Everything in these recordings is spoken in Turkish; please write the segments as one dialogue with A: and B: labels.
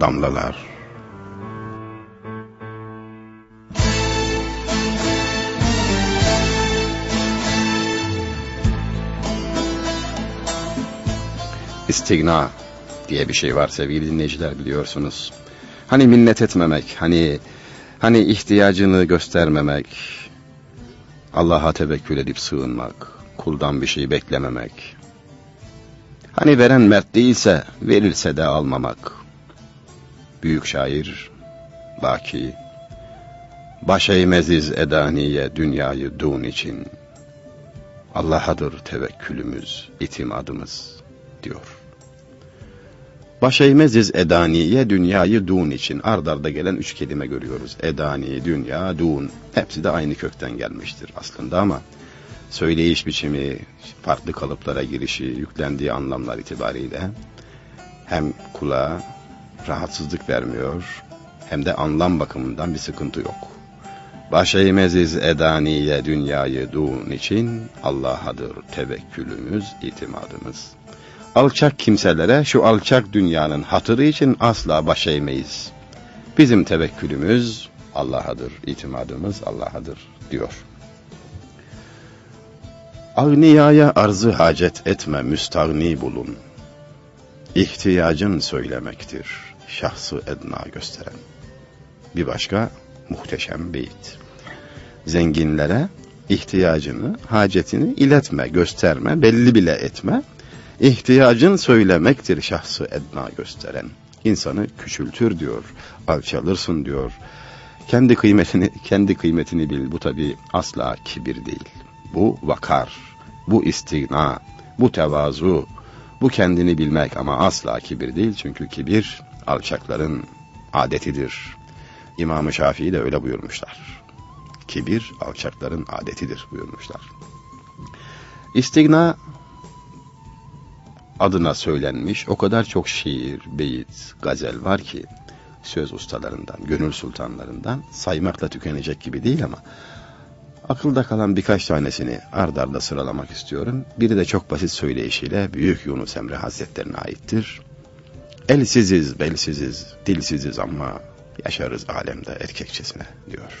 A: damlalar. İstigna diye bir şey var sevgili dinleyiciler biliyorsunuz. Hani minnet etmemek, hani hani ihtiyacını göstermemek, Allah'a tevekkül edip sığınmak, kuldan bir şey beklememek. Hani veren mert değilse verilse de almamak. Büyük şair, Baki, baş eğmeziz edaniye dünyayı dun için. Allah'adır tevekkülümüz, itimadımız diyor. Baş eğmeziz edaniye dünyayı dun için. Ardarda gelen üç kelime görüyoruz. Edani, dünya, dun. Hepsi de aynı kökten gelmiştir aslında ama söyleyiş biçimi, farklı kalıplara girişi, yüklendiği anlamlar itibariyle hem kulağa rahatsızlık vermiyor hem de anlam bakımından bir sıkıntı yok. Baş eğmeziz edaniye dünyayı dun için Allah'adır tevekkülümüz, itimadımız. Alçak kimselere şu alçak dünyanın hatırı için asla baş eğmeyiz. Bizim tevekkülümüz Allah'adır, itimadımız Allah'adır diyor. Agniyaya arzı hacet etme müstagni bulun. İhtiyacın söylemektir şahsı edna gösteren. Bir başka muhteşem beyit. Zenginlere ihtiyacını, hacetini iletme, gösterme, belli bile etme. İhtiyacın söylemektir şahsı edna gösteren. İnsanı küçültür diyor, alçalırsın diyor. Kendi kıymetini, kendi kıymetini bil. Bu tabi asla kibir değil. Bu vakar, bu istigna, bu tevazu, bu kendini bilmek ama asla kibir değil. Çünkü kibir alçakların adetidir. İmam-ı Şafii de öyle buyurmuşlar. Kibir alçakların adetidir buyurmuşlar. İstigna adına söylenmiş o kadar çok şiir, beyit, gazel var ki söz ustalarından, gönül sultanlarından saymakla tükenecek gibi değil ama akılda kalan birkaç tanesini ard arda sıralamak istiyorum. Biri de çok basit söyleyişiyle Büyük Yunus Emre Hazretlerine aittir. Elsiziz, belsiziz, dilsiziz ama yaşarız alemde erkekçesine diyor.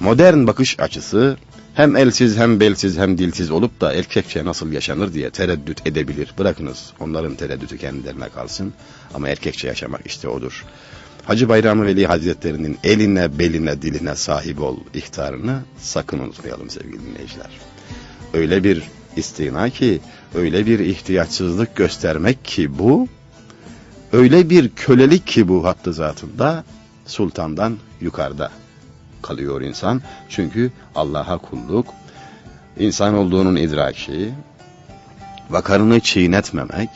A: Modern bakış açısı hem elsiz hem belsiz hem dilsiz olup da erkekçe nasıl yaşanır diye tereddüt edebilir. Bırakınız onların tereddütü kendilerine kalsın ama erkekçe yaşamak işte odur. Hacı Bayram Veli Hazretleri'nin eline, beline, diline sahip ol ihtarını sakın unutmayalım sevgili dinleyiciler. Öyle bir istina ki, öyle bir ihtiyaçsızlık göstermek ki bu, öyle bir kölelik ki bu hattı zatında, sultandan yukarıda kalıyor insan. Çünkü Allah'a kulluk, insan olduğunun idraki, vakarını çiğnetmemek,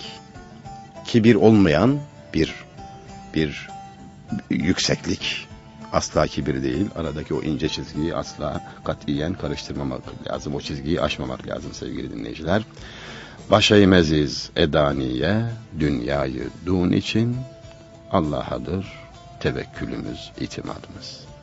A: kibir olmayan bir bir yükseklik asla kibir değil. Aradaki o ince çizgiyi asla katiyen karıştırmamak lazım. O çizgiyi aşmamak lazım sevgili dinleyiciler. Meziz edaniye, dünyayı dun için Allah'adır tevekkülümüz, itimadımız.